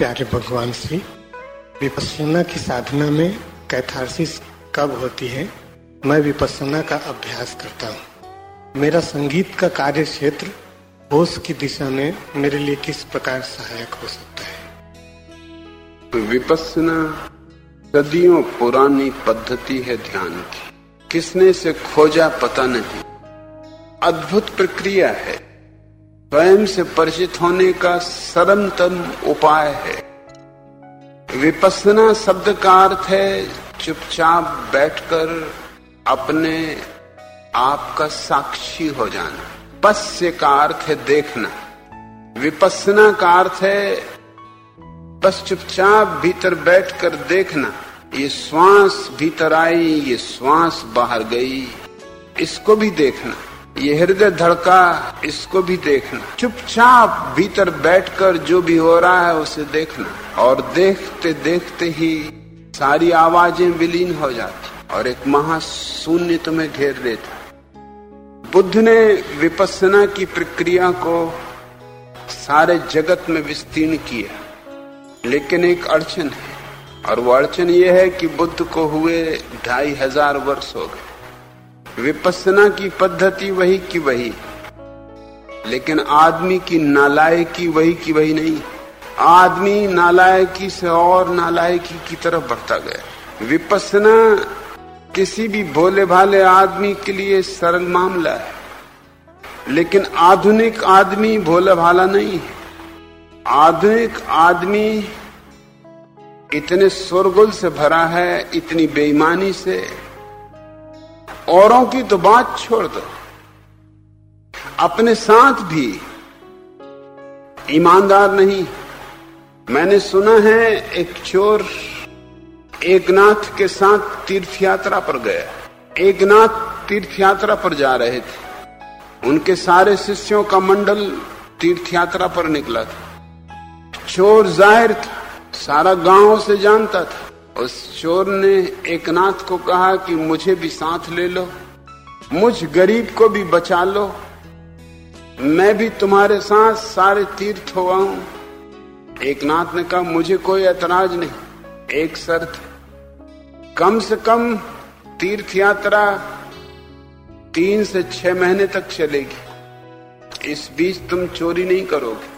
प्यारे भगवान से विपसना की साधना में कैथारसिस कब होती है, मैं विपसना का अभ्यास करता हूँ। मेरा संगीत का कार्य क्षेत्र होश की दिशा में मेरे लिए किस प्रकार सहायक हो सकता है? विपसना सदियों पुरानी पद्धति है ध्यान की। किसने से खोजा पता नहीं। अद्भुत प्रक्रिया है। स्वयं से परिचित होने का सरमतम उपाय है। विपसना शब्द का अर्थ है चुपचाप बैठकर अपने आप का साक्षी हो जाना। पश्य का अर्थ है देखना। विपसना का अर्थ है बस चुपचाप भीतर बैठकर देखना। ये श्वास भीतर आई, ये श्वास बाहर गई, इसको भी देखना। ये हृदय धड़का, इसको भी देखना। चुपचाप भीतर बैठकर जो भी हो रहा है, उसे देखना। और देखते देखते ही सारी आवाज़ें विलीन हो जाती। और एक महाशून्य तुम्हें घेर लेता। बुद्ध ने विपස්සना की प्रक्रिया को सारे जगत में विस्तीर्ण किया। लेकिन एक अड़चन है। और वो अड़चन ये है कि बुद्ध को हुए ढाई हज़ार वर्ष हो गए। विपसना की पद्धति वही की वही। लेकिन आदमी की नालायकी वही की वही नहीं। आदमी नालायकी से और नालायकी की तरफ़ बढ़ता गया। विपसना किसी भी भोले भाले आदमी के लिए सरल मामला है। लेकिन आधुनिक आदमी भोला भाला नहीं है। आधुनिक आदमी इतने शोरगुल से भरा है, इतनी बेईमानी से। औरों की तो बात छोड़ दो। अपने साथ भी ईमानदार नहीं। मैंने सुना है एक चोर एक नाथ के साथ तीर्थ यात्रा पर गया। एक नाथ तीर्थ यात्रा पर जा रहे थे। उनके सारे शिष्यों का मंडल तीर्थ यात्रा पर निकला था। चोर ज़ाहिर था, सारा गाँव से जानता था। उस चोर ने एक नाथ को कहा कि मुझे भी साथ ले लो, मुझ गरीब को भी बचा लो। मैं भी तुम्हारे साथ सारे तीर्थ हूँ। एक नाथ ने कहा, मुझे कोई ऐतराज नहीं, एक शर्त। कम से कम तीर्थ यात्रा तीन से छह महीने तक चलेगी। इस बीच तुम चोरी नहीं करोगे,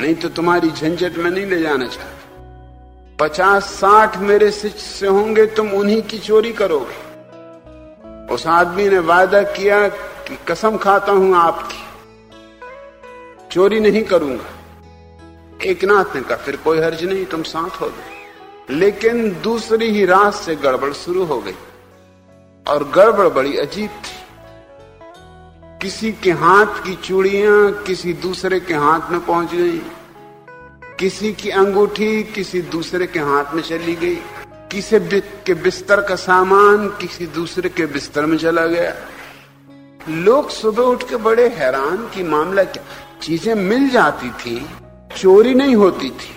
नहीं तो तुम्हारी झंझट में नहीं ले जाना चाहता। पचास साठ मेरे शिष्य होंगे, तुम उन्हीं की चोरी करोगे। उस आदमी ने वायदा किया कि कसम खाता हूँ आपकी। चोरी नहीं करूँगा। एक नाथ ने कहा, फिर कोई हर्ज नहीं, तुम साथ हो गए। लेकिन दूसरी ही रात से गड़बड़ शुरू हो गई। और गड़बड़ बड़ी अजीब थी। किसी के हाथ की चूड़ियाँ किसी दूसरे के हाथ में पहुँच गई। किसी की अंगूठी किसी दूसरे के हाथ में चली गई। किसी के बिस्तर का सामान किसी दूसरे के बिस्तर में चला गया। लोग सुबह उठ के बड़े हैरान की मामला क्या? चीज़ें मिल जाती थी, चोरी नहीं होती थी।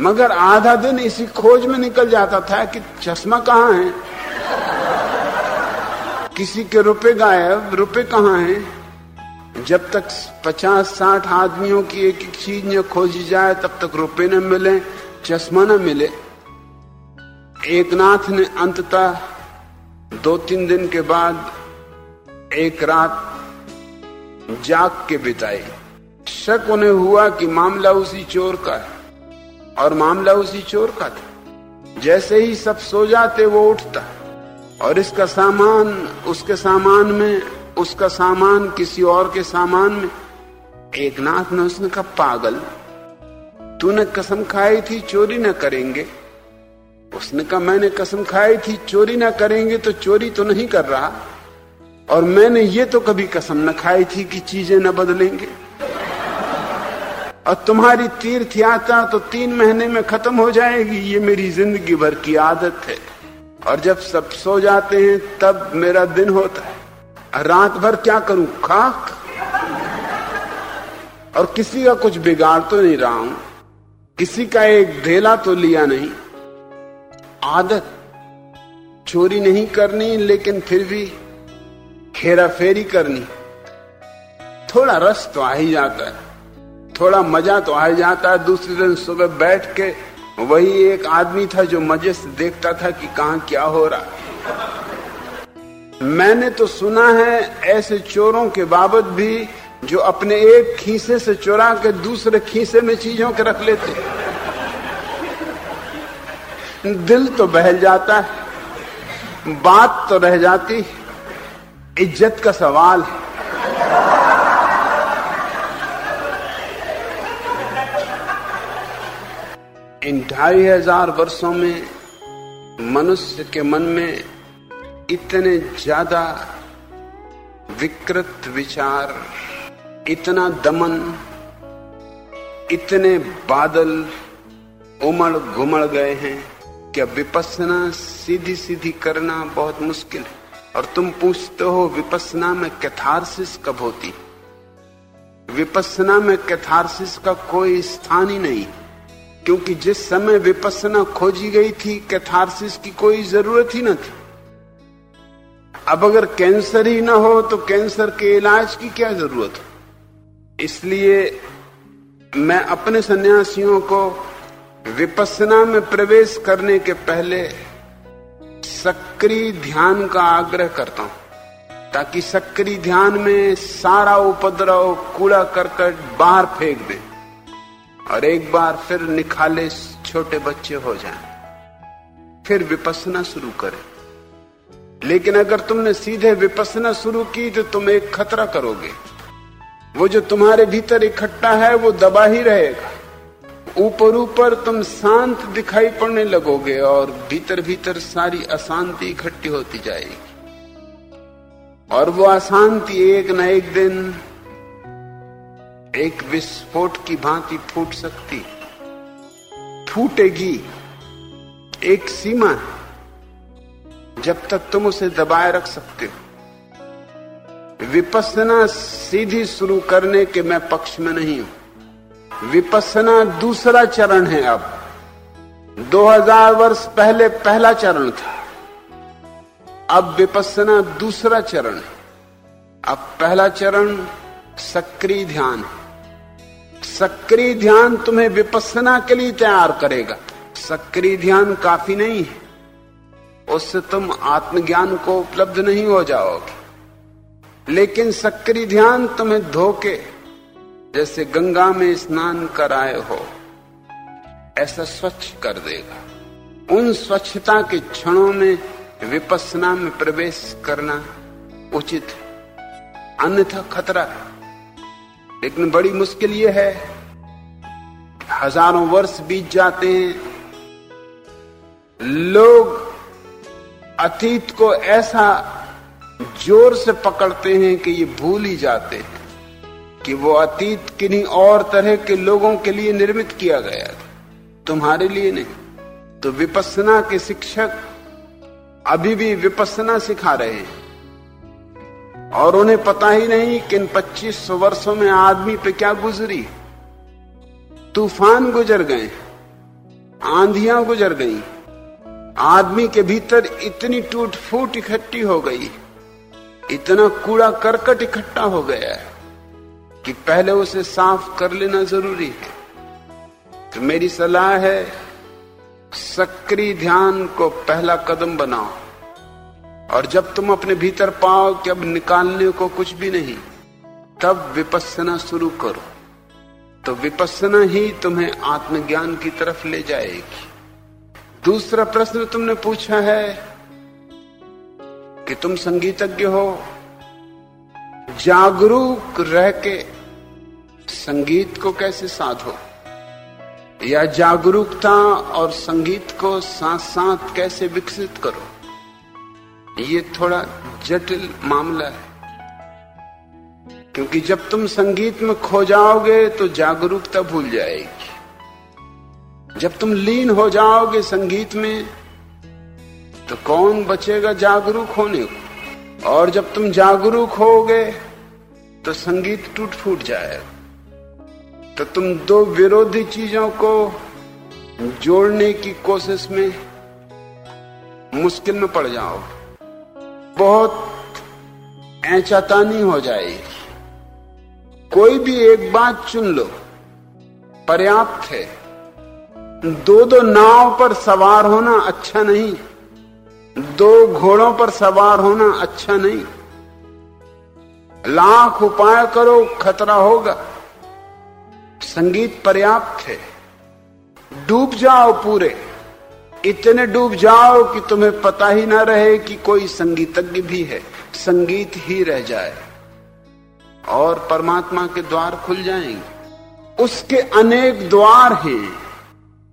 मगर आधा दिन इसी खोज में निकल जाता था कि चश्मा कहाँ है? किसी के रुपए गायब, रुपए कहाँ हैं? जब तक पचास साठ आदमियों की एक एक चीज़ न खोजी जाए, तब तक रुपए न मिले, चश्मा न मिले। एक नाथ ने अंततः दो तीन दिन के बाद एक रात जाग के बिताई। शक उन्हें हुआ कि मामला उसी चोर का है, और मामला उसी चोर का था। जैसे ही सब सो जाते, वो उठता, और इसका सामान, उसके सामान में उसका सामान किसी और के सामान में। एक नाथ ने उसने कहा, पागल, तूने कसम खाई थी, चोरी न करेंगे। उसने कहा, मैंने कसम खाई थी, चोरी ना करेंगे तो चोरी तो नहीं कर रहा। और मैंने ये तो कभी कसम न खाई थी कि चीज़ें न बदलेंगे। और तुम्हारी तीर्थ यात्रा तो तीन महीने में खत्म हो जाएगी, ये मेरी ज़िंदगी भर की आदत है। और जब सब सो जाते हैं, तब मेरा दिन होता है। रात भर क्या करूँ? खाक। और किसी का कुछ बिगाड़ तो नहीं रहा हूँ। किसी का एक ढेला तो लिया नहीं। आदत चोरी नहीं करनी, लेकिन फिर भी खेरा फेरी करनी। थोड़ा रस तो आ ही जाता है। थोड़ा मज़ा तो आ ही जाता है। दूसरे दिन सुबह बैठ के वही एक आदमी था जो मज़े से देखता था कि कहा क्या हो रहा मैंने तो सुना है ऐसे चोरों के बाबत भी जो अपने एक खीसे से चोरा के दूसरे खीसे में चीज़ों के रख लेते दिल तो बहल जाता है, बात तो रह जाती इज़्ज़त का सवाल है। इन ढाई हज़ार वर्षों में मनुष्य के मन में इतने ज़्यादा विकृत विचार, इतना दमन, इतने बादल उमड़ घुमड़ गए हैं कि विपसना सीधी सीधी करना बहुत मुश्किल है। और तुम पूछते हो, विपसना में कैथारसिस कब होती? विपसना में कैथारसिस का कोई स्थान ही नहीं, क्योंकि जिस समय विपसना खोजी गई थी, कैथारसिस की कोई ज़रूरत ही न थी। अब अगर कैंसर ही ना हो तो कैंसर के इलाज की क्या ज़रूरत हो? इसलिए मैं अपने सन्यासियों को विपसना में प्रवेश करने के पहले सक्रिय ध्यान का आग्रह करता हूँ, ताकि सक्रिय ध्यान में सारा उपद्रव कूड़ा करकट बाहर फेंक दें और एक बार फिर निखाले छोटे बच्चे हो जाएँ। फिर विपसना शुरू करें। लेकिन अगर तुमने सीधे विपसना शुरू की तो तुम एक खतरा करोगे। वो जो तुम्हारे भीतर इकट्ठा है, वो दबा ही रहेगा। ऊपर ऊपर तुम शांत दिखाई पड़ने लगोगे और भीतर भीतर सारी अशांति इकट्ठी होती जाएगी। और वो अशांति एक न एक दिन, एक विस्फोट की भांति फूट सकती। फूटेगी। एक सीमा है। जब तक तुम उसे दबाए रख सकते हो। विपसना सीधी शुरू करने के मैं पक्ष में नहीं हूँ। विपसना दूसरा चरण है अब। 2000 वर्ष पहले पहला चरण था। अब विपसना दूसरा चरण है। अब पहला चरण सक्रिय ध्यान है। सक्रिय ध्यान तुम्हें विपස්සना के लिए तैयार करेगा। सक्रिय ध्यान काफ़ी नहीं है। उससे तुम आत्मज्ञान को उपलब्ध नहीं हो जाओगे। लेकिन सक्रिय ध्यान तुम्हें धोके जैसे गंगा में स्नान कराए हो, ऐसा स्वच्छ कर देगा। उन स्वच्छता के क्षणों में विपसना में प्रवेश करना उचित है, अन्यथा खतरा है। लेकिन बड़ी मुश्किल यह है, हज़ारों वर्ष बीत जाते हैं, लोग अतीत को ऐसा ज़ोर से पकड़ते हैं कि ये भूल ही जाते हैं कि वो अतीत किन्हीं और तरह के लोगों के लिए निर्मित किया गया था। तुम्हारे लिए नहीं। तो विपसना के शिक्षक अभी भी विपसना सिखा रहे हैं। और उन्हें पता ही नहीं कि इन 25 वर्षों में आदमी पे क्या गुजरी। तूफ़ान गुजर गए, आंधियाँ गुजर गई। आदमी के भीतर इतनी टूट फूट इकट्ठी हो गई, इतना कूड़ा करकट इकट्ठा हो गया है कि पहले उसे साफ़ कर लेना ज़रूरी है। तो मेरी सलाह है, सक्रिय ध्यान को पहला कदम बनाओ। और जब तुम अपने भीतर पाओ कि अब निकालने को कुछ भी नहीं, तब विपस्सना शुरू करो। तो विपस्सना ही तुम्हें आत्मज्ञान की तरफ़ ले जाएगी। दूसरा प्रश्न तुमने पूछा है कि तुम संगीतज्ञ हो, जागरूक रह के संगीत को कैसे साधो? या जागरूकता और संगीत को साथ साथ कैसे विकसित करो? ये थोड़ा जटिल मामला है। क्योंकि जब तुम संगीत में खो जाओगे तो जागरूकता भूल जाएगी। जब तुम लीन हो जाओगे संगीत में तो कौन बचेगा जागरूक होने को? और जब तुम जागरूक होगे तो संगीत टूट फूट जाएगा। तो तुम दो विरोधी चीज़ों को जोड़ने की कोशिश में मुश्किल में पड़ जाओ। बहुत ऐचातानी हो जाएगी। कोई भी एक बात चुन लो। पर्याप्त है। दो दो नाव पर सवार होना अच्छा नहीं। दो घोड़ों पर सवार होना अच्छा नहीं। लाख उपाय करो, खतरा होगा। संगीत पर्याप्त है। डूब जाओ पूरे। इतने डूब जाओ कि तुम्हें पता ही ना रहे कि कोई संगीतज्ञ भी है। संगीत ही रह जाए। और परमात्मा के द्वार खुल जाएँगे। उसके अनेक द्वार हैं।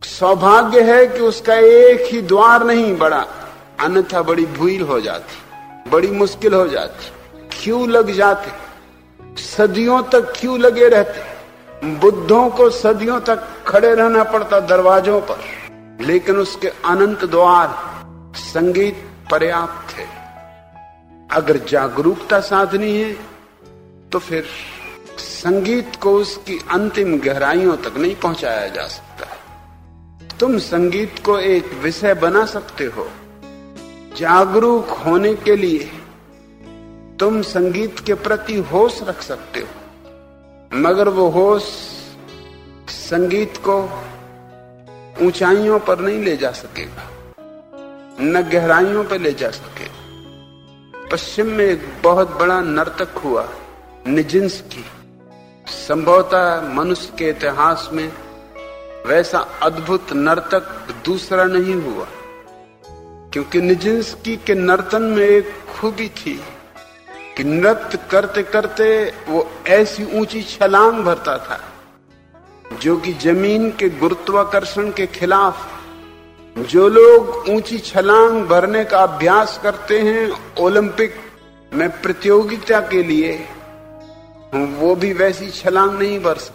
सौभाग्य है कि उसका एक ही द्वार नहीं बड़ा। अन्यथा बड़ी भूल हो जाती, बड़ी मुश्किल हो जाती। क्यों लग जाते? सदियों तक क्यों लगे रहते? बुद्धों को सदियों तक खड़े रहना पड़ता दरवाजों पर। लेकिन उसके अनंत द्वार संगीत पर्याप्त है। अगर जागरूकता साधनी है तो फिर संगीत को उसकी अंतिम गहराइयों तक नहीं पहुँचाया जा सकता। तुम संगीत को एक विषय बना सकते हो। जागरूक होने के लिए तुम संगीत के प्रति होश रख सकते हो। मगर वो होश संगीत को ऊंचाइयों पर नहीं ले जा सकेगा, न गहराइयों पर ले जा सकेगा। पश्चिम में एक बहुत बड़ा नर्तक हुआ निजिंस की। संभवतः मनुष्य के इतिहास में वैसा अद्भुत नर्तक दूसरा नहीं हुआ, क्योंकि निजिंसकी के नर्तन में एक खूबी थी कि नृत्य करते करते वो ऐसी ऊँची छलांग भरता था, जो कि ज़मीन के गुरुत्वाकर्षण के खिलाफ, जो लोग ऊँची छलांग भरने का अभ्यास करते हैं ओलंपिक में प्रतियोगिता के लिए, वो भी वैसी छलांग नहीं भर सकते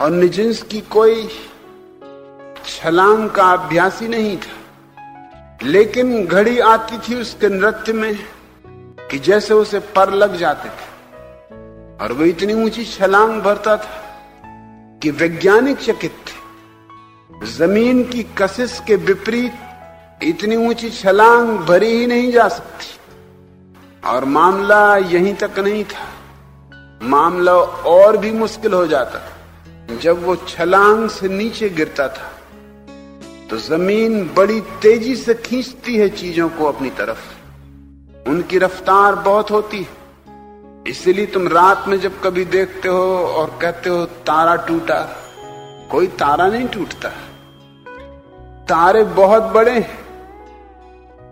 और निजिंस की कोई छलांग का अभ्यास ही नहीं था। लेकिन घड़ी आती थी उसके नृत्य में कि जैसे उसे पर लग जाते थे। और वो इतनी ऊँची छलांग भरता था कि वैज्ञानिक चकित थे। ज़मीन की कशिश के विपरीत इतनी ऊँची छलांग भरी ही नहीं जा सकती। और मामला यहीं तक नहीं था। मामला और भी मुश्किल हो जाता जब वो छलांग से नीचे गिरता था तो ज़मीन बड़ी तेज़ी से खींचती है चीज़ों को अपनी तरफ़। उनकी रफ्तार बहुत होती है। इसलिए तुम रात में जब कभी देखते हो और कहते हो, तारा टूटा, कोई तारा नहीं टूटता। तारे बहुत बड़े हैं।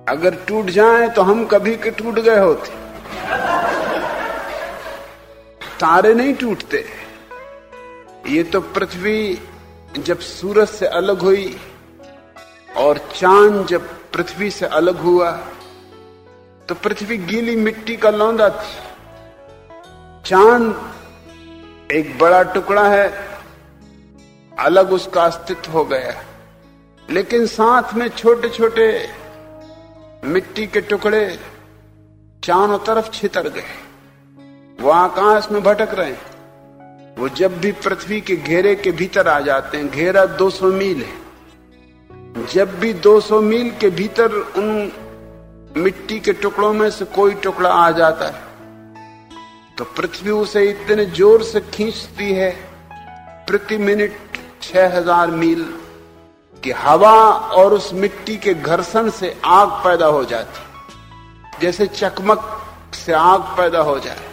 अगर टूट जाए तो हम कभी के टूट गए होते। तारे नहीं टूटते। ये तो पृथ्वी जब सूरज से अलग हुई और चाँद जब पृथ्वी से अलग हुआ तो पृथ्वी गीली मिट्टी का लौंदा थी। चाँद एक बड़ा टुकड़ा है, अलग उसका अस्तित्व हो गया। लेकिन साथ में छोटे छोटे मिट्टी के टुकड़े चारों तरफ़ छितर गए। वो आकाश में भटक रहे हैं। वो जब भी पृथ्वी के घेरे के भीतर आ जाते हैं, घेरा 200 मील है। जब भी 200 मील के भीतर उन मिट्टी के टुकड़ों में से कोई टुकड़ा आ जाता है तो पृथ्वी उसे इतने ज़ोर से खींचती है, प्रति मिनट छह हज़ार मील कि हवा और उस मिट्टी के घर्षण से आग पैदा हो जाती। जैसे चकमक से आग पैदा हो जाए।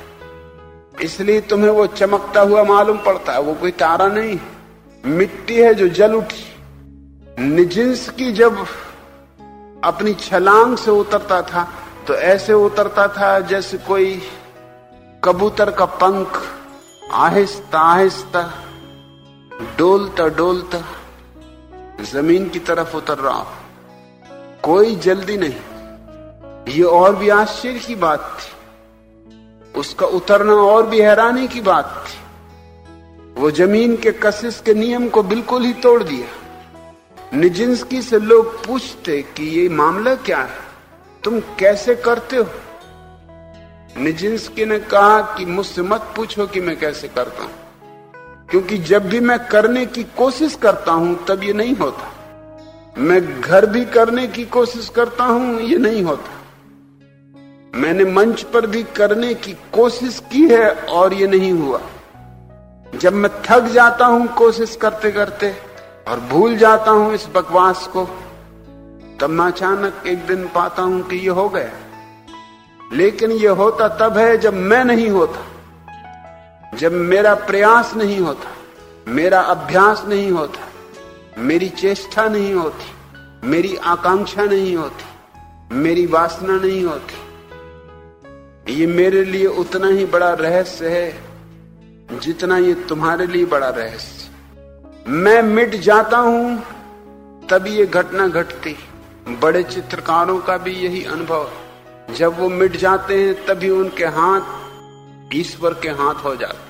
इसलिए तुम्हें वो चमकता हुआ मालूम पड़ता है, वो कोई तारा नहीं। मिट्टी है जो जल उठी। निजिंस की जब अपनी छलांग से उतरता था तो ऐसे उतरता था जैसे कोई कबूतर का पंख आहिस्ता आहिस्ता, डोलता डोलता ज़मीन की तरफ़ उतर रहा हो। कोई जल्दी नहीं। ये और भी आश्चर्य की बात थी। उसका उतरना और भी हैरानी की बात थी। वो ज़मीन के कशिश के नियम को बिल्कुल ही तोड़ दिया। निजिंसकी से लोग पूछते कि ये मामला क्या है? तुम कैसे करते हो? निजिंस्की ने कहा कि मुझसे मत पूछो कि मैं कैसे करता हूँ। क्योंकि जब भी मैं करने की कोशिश करता हूँ, तब ये नहीं होता। मैं घर भी करने की कोशिश करता हूँ, ये नहीं होता। मैंने मंच पर भी करने की कोशिश की है और ये नहीं हुआ। जब मैं थक जाता हूँ कोशिश करते करते और भूल जाता हूँ इस बकवास को, तब मैं अचानक एक दिन पाता हूँ कि ये हो गया। लेकिन ये होता तब है जब मैं नहीं होता। जब मेरा प्रयास नहीं होता, मेरा अभ्यास नहीं होता, मेरी चेष्टा नहीं होती, मेरी आकांक्षा नहीं होती, मेरी वासना नहीं होती ये मेरे लिए उतना ही बड़ा रहस्य है, जितना ये तुम्हारे लिए बड़ा रहस्य। मैं मिट जाता हूँ, तभी ये घटना घटती। बड़े चित्रकारों का भी यही अनुभव जब वो मिट जाते हैं, तभी उनके हाथ ईश्वर के हाथ हो जाते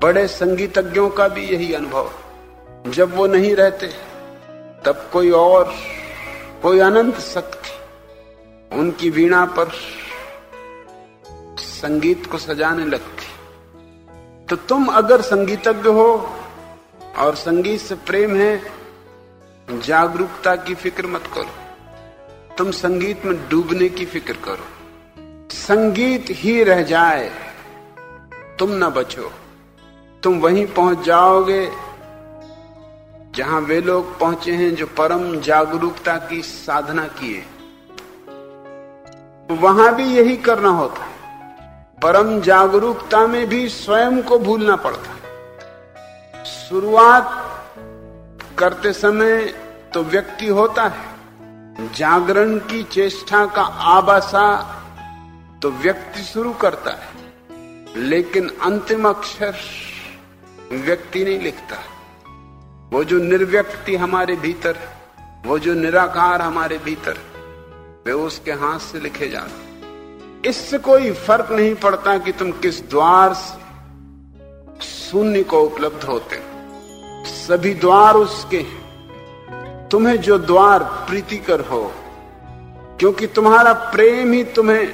बड़े संगीतज्ञों का भी यही अनुभव जब वो नहीं रहते, तब कोई और, कोई अनंत शक्ति, उनकी वीणा पर संगीत को सजाने लगती। तो तुम अगर संगीतज्ञ हो और संगीत से प्रेम है, जागरूकता की फ़िक्र मत करो। तुम संगीत में डूबने की फ़िक्र करो। संगीत ही रह जाए, तुम ना बचो। तुम वहीं पहुँच जाओगे, जहाँ वे लोग पहुँचे हैं जो परम जागरूकता की साधना किए। वहाँ भी यही करना होता है। परम जागरूकता में भी स्वयं को भूलना पड़ता है। शुरुआत करते समय तो व्यक्ति होता है। जागरण की चेष्टा का आबासा तो व्यक्ति शुरू करता है। लेकिन अंतिम अक्षर व्यक्ति नहीं लिखता। वो जो निर्व्यक्ति हमारे भीतर वो जो निराकार हमारे भीतर वे उसके हाथ से लिखे जाते इससे कोई फ़र्क नहीं पड़ता कि तुम किस द्वार शून्य को उपलब्ध होते सभी द्वार उसके हैं। तुम्हें जो द्वार प्रीतिकर हो, क्योंकि तुम्हारा प्रेम ही तुम्हें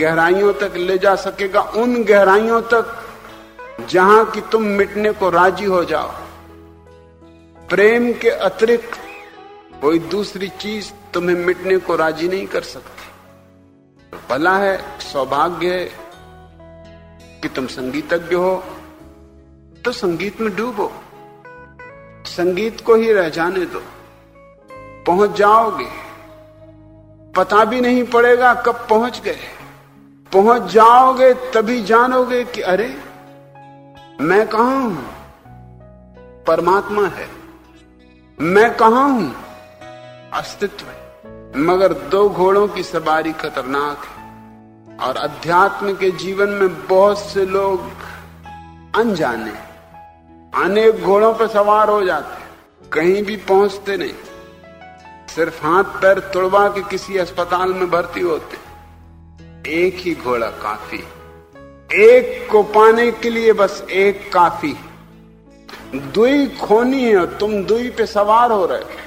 गहराइयों तक ले जा सकेगा। उन गहराइयों तक जहाँ कि तुम मिटने को राज़ी हो जाओ। प्रेम के अतिरिक्त कोई दूसरी चीज़ तुम्हें मिटने को राज़ी नहीं कर सकती। भला है, सौभाग्य है कि तुम संगीतज्ञ हो तो संगीत में डूबो। संगीत को ही रह जाने दो। पहुँच जाओगे। पता भी नहीं पड़ेगा कब पहुँच गए। पहुँच जाओगे तभी जानोगे कि अरे, मैं कहा हूँ? परमात्मा है। मैं कहा हूँ? अस्तित्व मगर दो घोड़ों की सवारी खतरनाक है। और अध्यात्म के जीवन में बहुत से लोग अनजाने, अनेक घोड़ों पर सवार हो जाते कहीं भी पहुँचते नहीं। सिर्फ़ हाथ पैर तोड़वा के किसी अस्पताल में भर्ती होते एक ही घोड़ा काफ़ी, एक को पाने के लिए बस एक काफ़ी। दुई खोनी है और तुम दुई पे सवार हो रहे